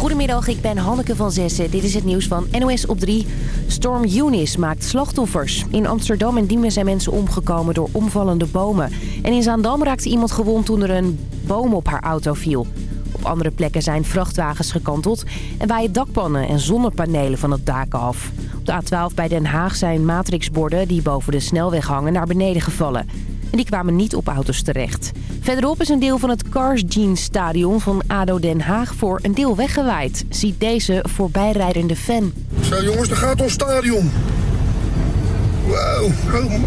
Goedemiddag, ik ben Hanneke van Zessen. Dit is het nieuws van NOS op 3. Storm Eunice maakt slachtoffers. In Amsterdam en Diemen zijn mensen omgekomen door omvallende bomen. En in Zaandam raakte iemand gewond toen er een boom op haar auto viel. Op andere plekken zijn vrachtwagens gekanteld... en waaien dakpannen en zonnepanelen van het dak af. Op de A12 bij Den Haag zijn matrixborden die boven de snelweg hangen naar beneden gevallen... En die kwamen niet op auto's terecht. Verderop is een deel van het Cars Jeans stadion van ADO Den Haag voor een deel weggewaaid. Ziet deze voorbijrijdende fan. Zo jongens, daar gaat ons stadion. Wow,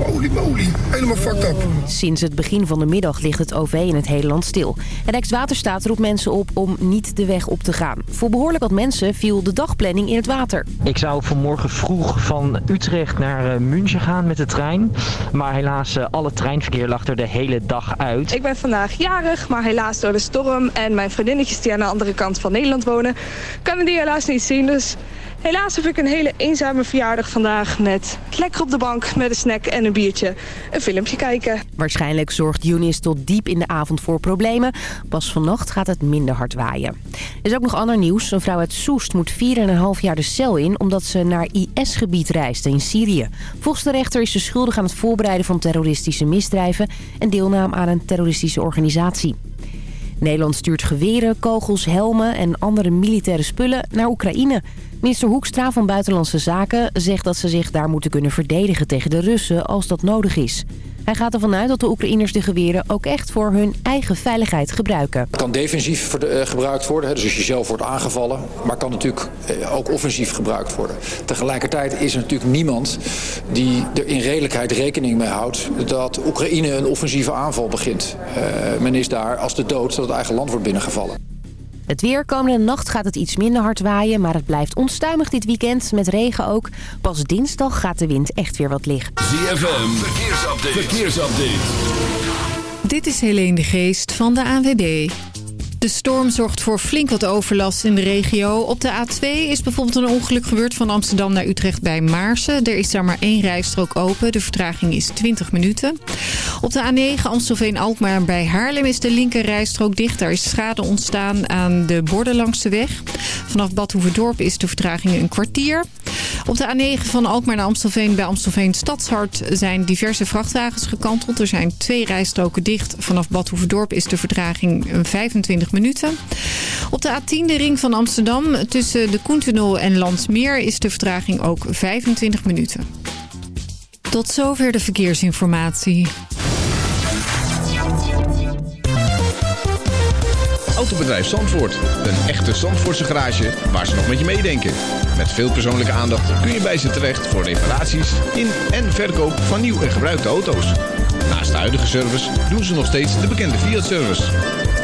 holy moly. Helemaal fucked up. Sinds het begin van de middag ligt het OV in het hele land stil. En Rijkswaterstaat roept mensen op om niet de weg op te gaan. Voor behoorlijk wat mensen viel de dagplanning in het water. Ik zou vanmorgen vroeg van Utrecht naar uh, München gaan met de trein. Maar helaas, uh, alle treinverkeer lag er de hele dag uit. Ik ben vandaag jarig, maar helaas door de storm en mijn vriendinnetjes die aan de andere kant van Nederland wonen... kunnen die helaas niet zien, dus... Helaas heb ik een hele eenzame verjaardag vandaag met lekker op de bank met een snack en een biertje een filmpje kijken. Waarschijnlijk zorgt Yunis tot diep in de avond voor problemen. Pas vannacht gaat het minder hard waaien. Er is ook nog ander nieuws. Een vrouw uit Soest moet 4,5 jaar de cel in omdat ze naar IS-gebied reisde in Syrië. Volgens de rechter is ze schuldig aan het voorbereiden van terroristische misdrijven en deelname aan een terroristische organisatie. Nederland stuurt geweren, kogels, helmen en andere militaire spullen naar Oekraïne. Minister Hoekstra van Buitenlandse Zaken zegt dat ze zich daar moeten kunnen verdedigen tegen de Russen als dat nodig is. Hij gaat ervan uit dat de Oekraïners de geweren ook echt voor hun eigen veiligheid gebruiken. Het kan defensief gebruikt worden, dus als je zelf wordt aangevallen. Maar kan natuurlijk ook offensief gebruikt worden. Tegelijkertijd is er natuurlijk niemand die er in redelijkheid rekening mee houdt... dat Oekraïne een offensieve aanval begint. Uh, men is daar als de dood dat het eigen land wordt binnengevallen. Het weer komende nacht gaat het iets minder hard waaien, maar het blijft onstuimig dit weekend, met regen ook. Pas dinsdag gaat de wind echt weer wat liggen. ZFM, verkeersupdate. verkeersupdate. Dit is Helene de Geest van de ANWB. De storm zorgt voor flink wat overlast in de regio. Op de A2 is bijvoorbeeld een ongeluk gebeurd van Amsterdam naar Utrecht bij Maarsen. Er is daar maar één rijstrook open. De vertraging is 20 minuten. Op de A9 Amstelveen-Alkmaar bij Haarlem is de linker rijstrook dicht. Daar is schade ontstaan aan de borden langs de weg. Vanaf Bad Hoeverdorp is de vertraging een kwartier. Op de A9 van Alkmaar naar Amstelveen bij Amstelveen Stadshart zijn diverse vrachtwagens gekanteld. Er zijn twee rijstroken dicht. Vanaf Bad Hoeverdorp is de vertraging 25 minuten. Op de A10, de ring van Amsterdam, tussen de Koentunnel en Landsmeer... is de vertraging ook 25 minuten. Tot zover de verkeersinformatie. Autobedrijf Zandvoort. Een echte Zandvoortse garage waar ze nog met je meedenken. Met veel persoonlijke aandacht kun je bij ze terecht voor reparaties in en verkoop van nieuw en gebruikte auto's. Naast de huidige service doen ze nog steeds de bekende Fiat-service.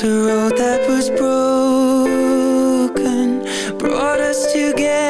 The road that was broken brought us together,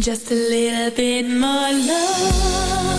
Just a little bit more love.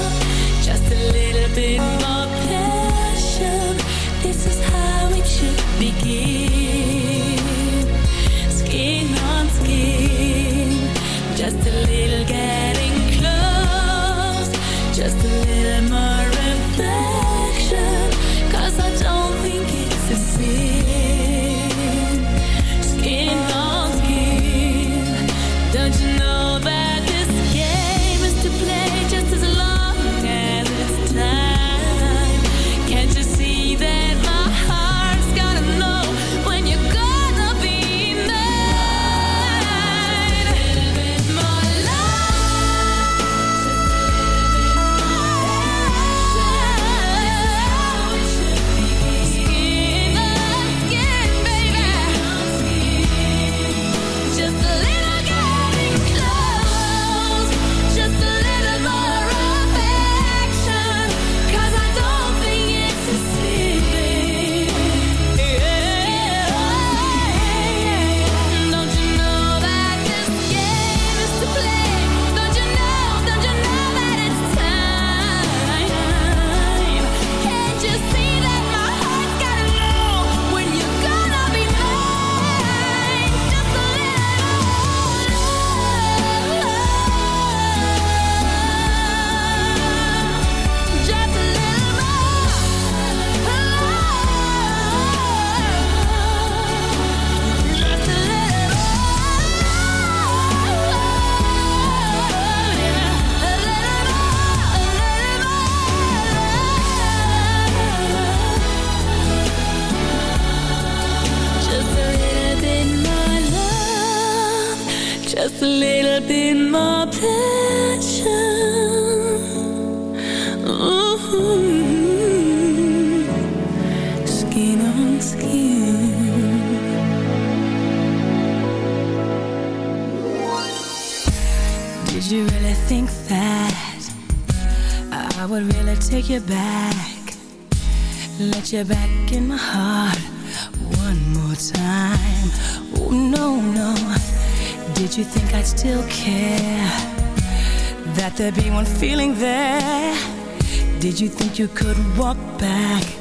you could walk back.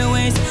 your ways.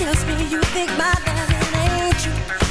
tells me you think my loving ain't true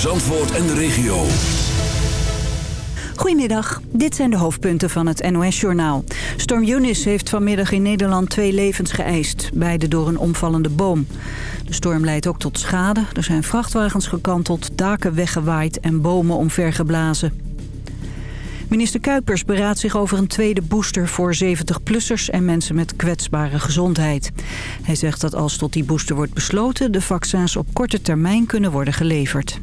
Zandvoort en de regio. Goedemiddag, dit zijn de hoofdpunten van het NOS-journaal. Storm Eunice heeft vanmiddag in Nederland twee levens geëist, beide door een omvallende boom. De storm leidt ook tot schade. Er zijn vrachtwagens gekanteld, daken weggewaaid en bomen omvergeblazen. Minister Kuipers beraadt zich over een tweede booster voor 70-plussers en mensen met kwetsbare gezondheid. Hij zegt dat als tot die booster wordt besloten... de vaccins op korte termijn kunnen worden geleverd.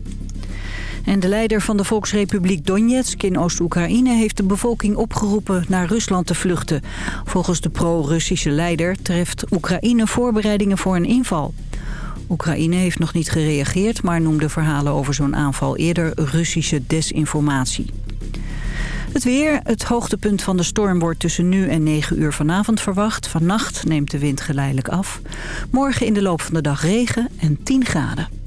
En de leider van de Volksrepubliek Donetsk in Oost-Oekraïne... heeft de bevolking opgeroepen naar Rusland te vluchten. Volgens de pro-Russische leider treft Oekraïne voorbereidingen voor een inval. Oekraïne heeft nog niet gereageerd... maar noemde verhalen over zo'n aanval eerder Russische desinformatie. Het weer, het hoogtepunt van de storm wordt tussen nu en 9 uur vanavond verwacht. Vannacht neemt de wind geleidelijk af. Morgen in de loop van de dag regen en 10 graden.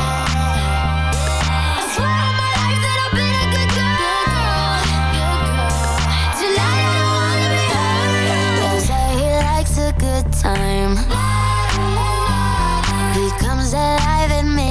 Time. He comes alive at midnight.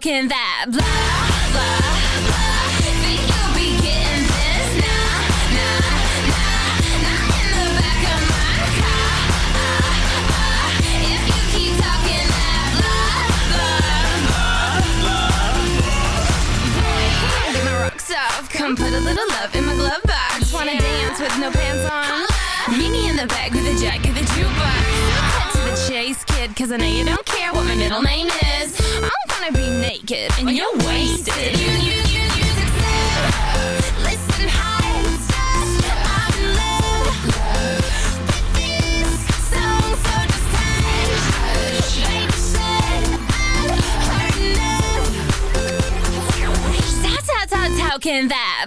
can that blah blah blah? Think you'll be getting this? Nah, nah, nah, nah. In the back of my car. If you keep talking that blah blah blah. blah. Get my rocks off. Come put a little love in my glove box. Wanna dance with no pants on? Meet me in the back with a jack of the jukebox. Cause I know you don't care what my middle name is. I'm gonna be naked and you're wasted. You, you, you, you said, listen, heights. I'm in love with this song, so just hush. Baby said I've heard enough. How, how, how, how that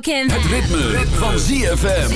can Het ritme, van ZFM.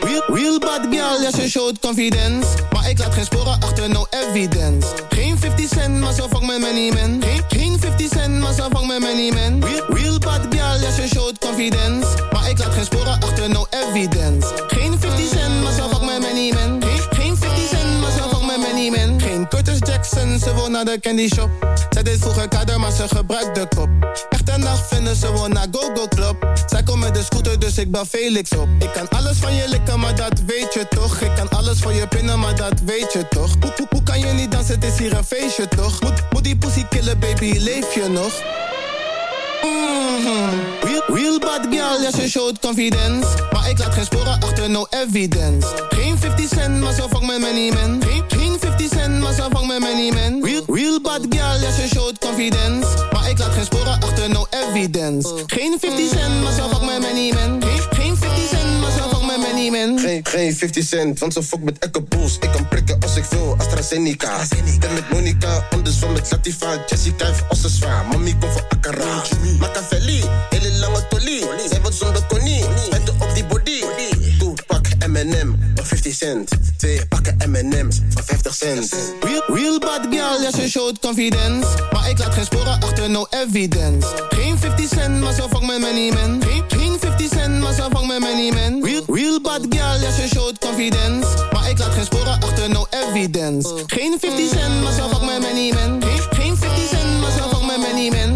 Real, real bad girl, ja, ze showt confidence. Maar ik laat geen sporen achter, no evidence. Geen 50 cent, maar zo vang met many men. Geen, geen 50 cent, maar zo vang met many men. Real, real bad girl, ja, ze showt Maar ik laat geen sporen achter, no evidence. Geen 50 cent, maar zo vang met many men. Geen, geen 50 cent, maar zo vang met many. Geen Curtis Jackson, ze wil naar de candy shop. Zij deed vroeger kader, maar ze gebruikt de kop. Echte nacht vinden ze wil naar Go-Go Club. Zij komt met de scooter, dus ik ben Felix op. Ik kan alles van je likken, maar dat weet je toch. Ik kan alles voor je pinnen, maar dat weet je toch. Hoe, hoe, hoe kan je niet dansen, het is hier een feestje toch. Moet, moet die pussy killen, baby, leef je nog? Mhm. Real, bad girl, ja, ze showt confidence. Maar ik laat geen sporen achter, no evidence. Geen 50 cent, maar zo vang met many men. Geen, geen 50 cent, maar zo vang met many men. Real, real bad girl, ja, ze showt confidence. Maar ik laat geen sporen achter, no evidence. Geen 50 cent, maar zo vang met many men. Geen, Geen, geen 50 cent, want ze fuck met Echo Bulls. Ik kan prikken als ik wil, AstraZeneca. Ben met Monica, andersom met Latifa. Jessica heeft als ze zwaar, mami komt voor Akara. Machiavelli, hele lange tolie. Zij wordt zonder konie, met op die body. Doe, pak M&M, van 50 cent. Twee pakken M&M's, van 50 cent. Real, real bad girl, ja, ze showt confidence. Maar ik laat geen sporen achter, no evidence. Geen 50 cent, maar zo vang met many men. Geen, geen 50 cent, maar zo vang met many men. Real, real bad girl, ja, ze showt confidence. Maar ik laat geen sporen achter, no evidence. Geen 50 cent, maar zo vang met many men. Geen, geen 50 cent, maar zo vang met many men.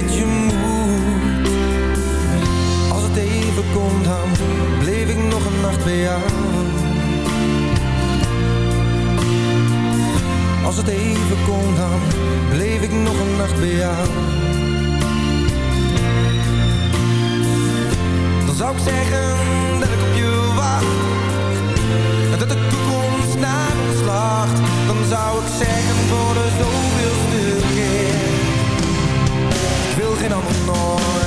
Weet je. Als het even kon, dan bleef ik nog een nacht bij jou. Als het even kon, dan bleef ik nog een nacht bij jou. Dan zou ik zeggen dat ik op je wacht. En dat de toekomst naar ons lacht. Dan zou ik zeggen I don't know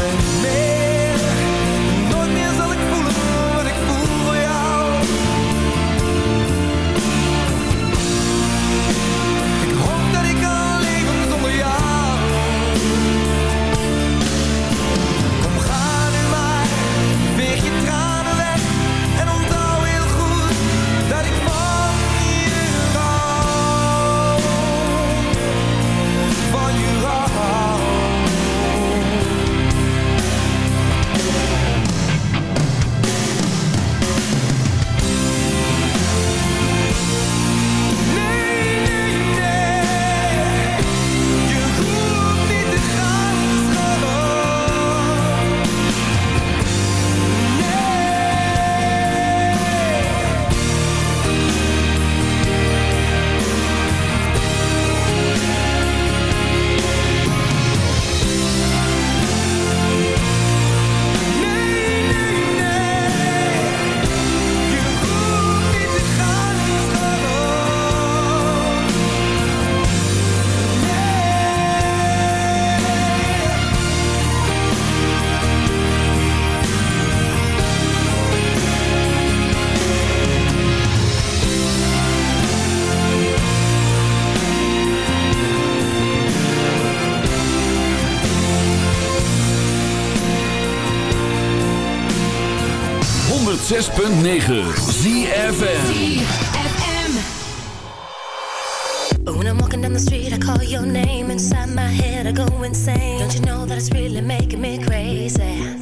ZFM. When I'm walking down the street, I call your name. Inside my head, I go insane. Don't you know that it's really making me crazy?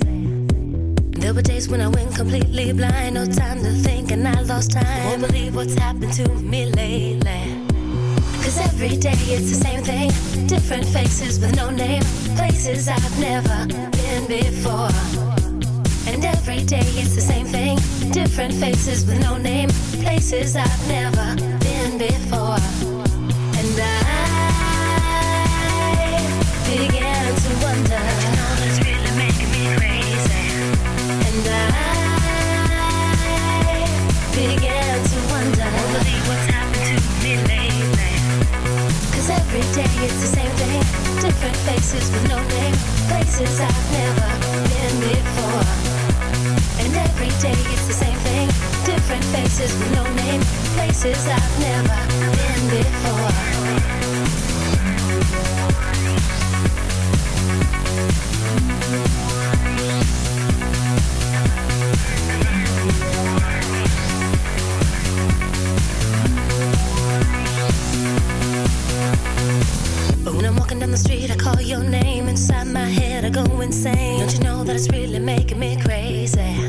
There were days when I went completely blind. No time to think, and I lost time. Won't believe what's happened to me lately. Cause every day it's the same thing. Different faces with no name. Places I've never been before. Every day it's the same thing. Different faces with no name. Places I've never been before. And I began to wonder. You know that's really making me crazy. And I began to wonder. Won't believe what's happened to me lately. Cause every day it's the same thing. Different faces with no name. Places I've never been before. Every day it's the same thing. Different faces with no name. Places I've never been before. When I'm walking down the street, I call your name. Inside my head, I go insane. Don't you know that it's really making me crazy?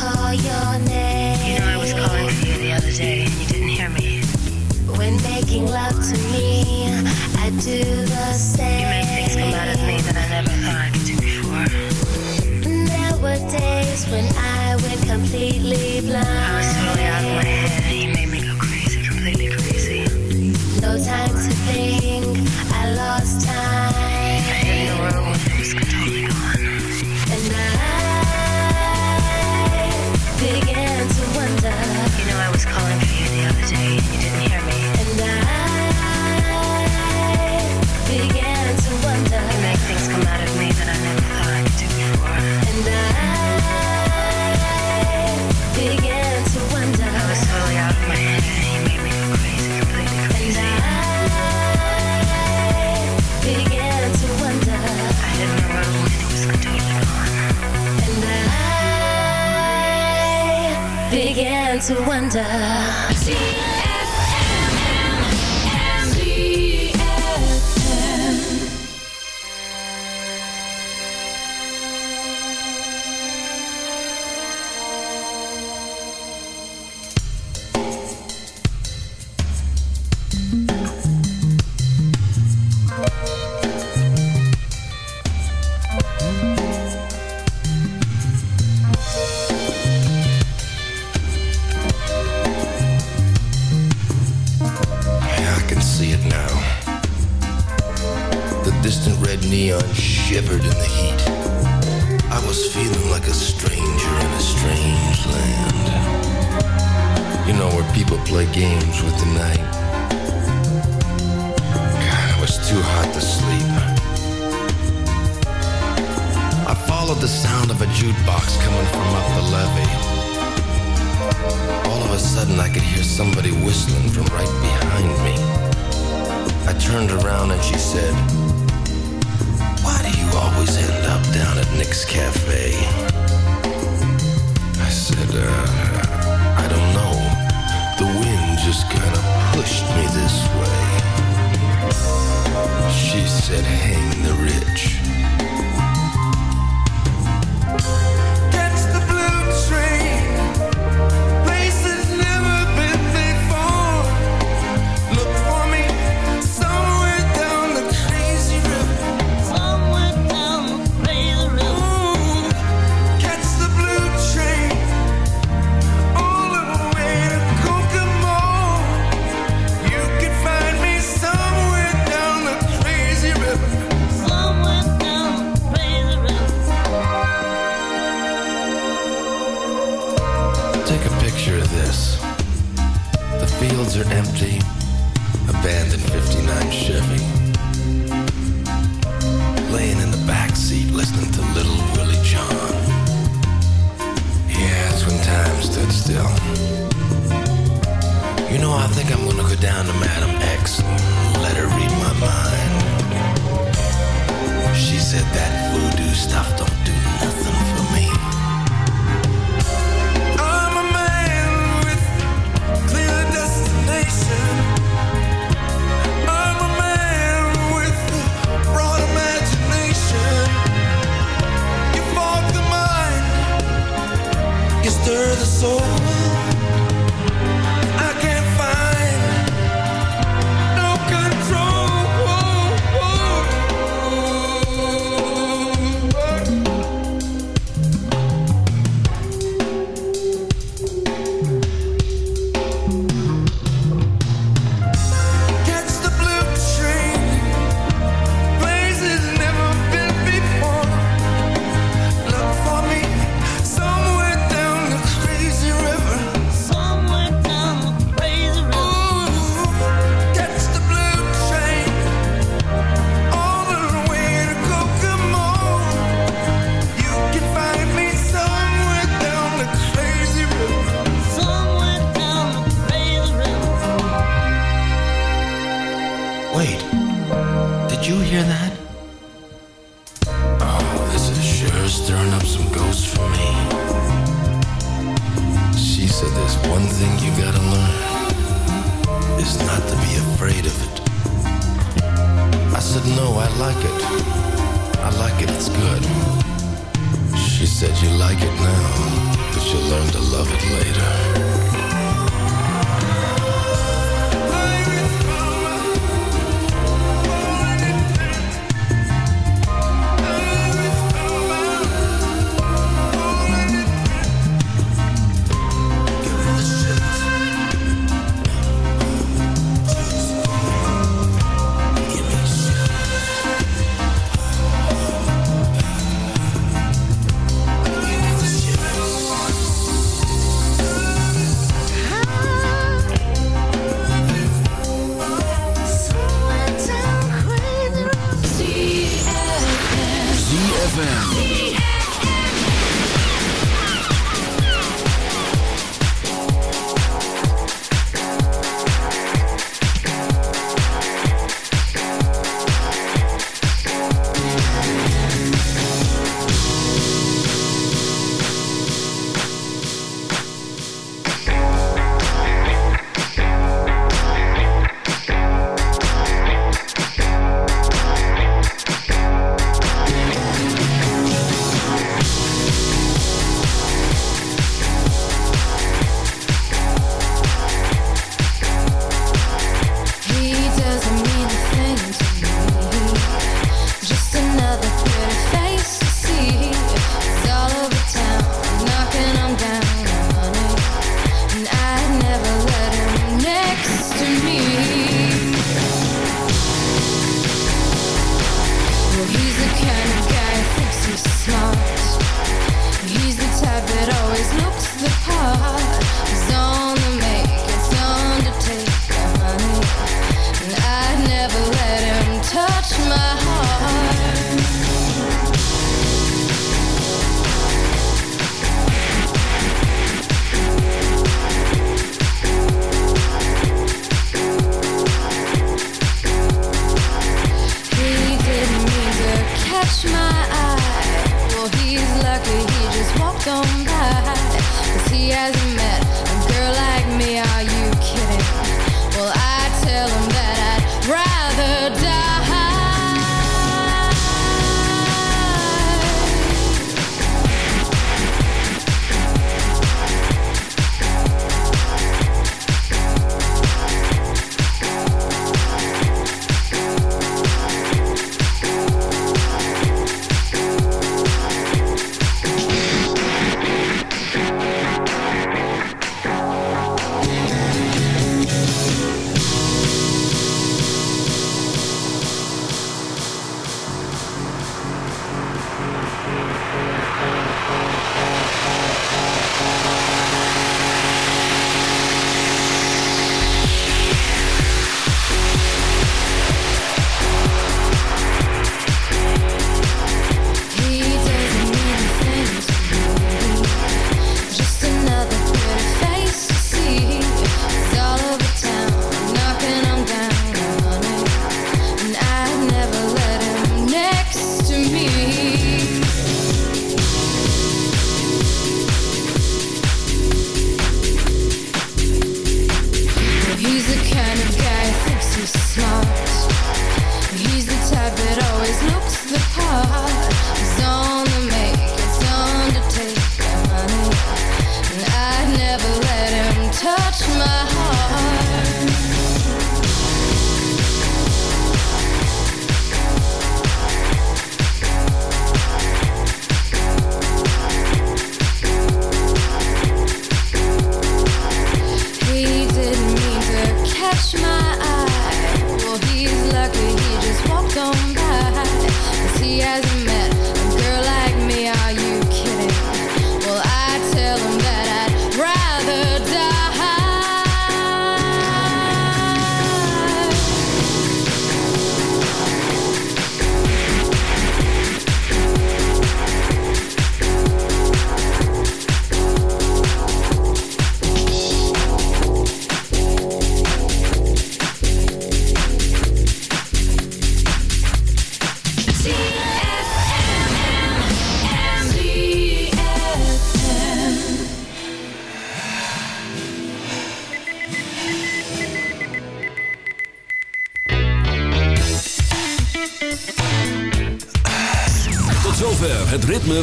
Call your name. You know I was calling for you the other day and you didn't hear me. When making love to me, I do the same. To wonder. You hear that?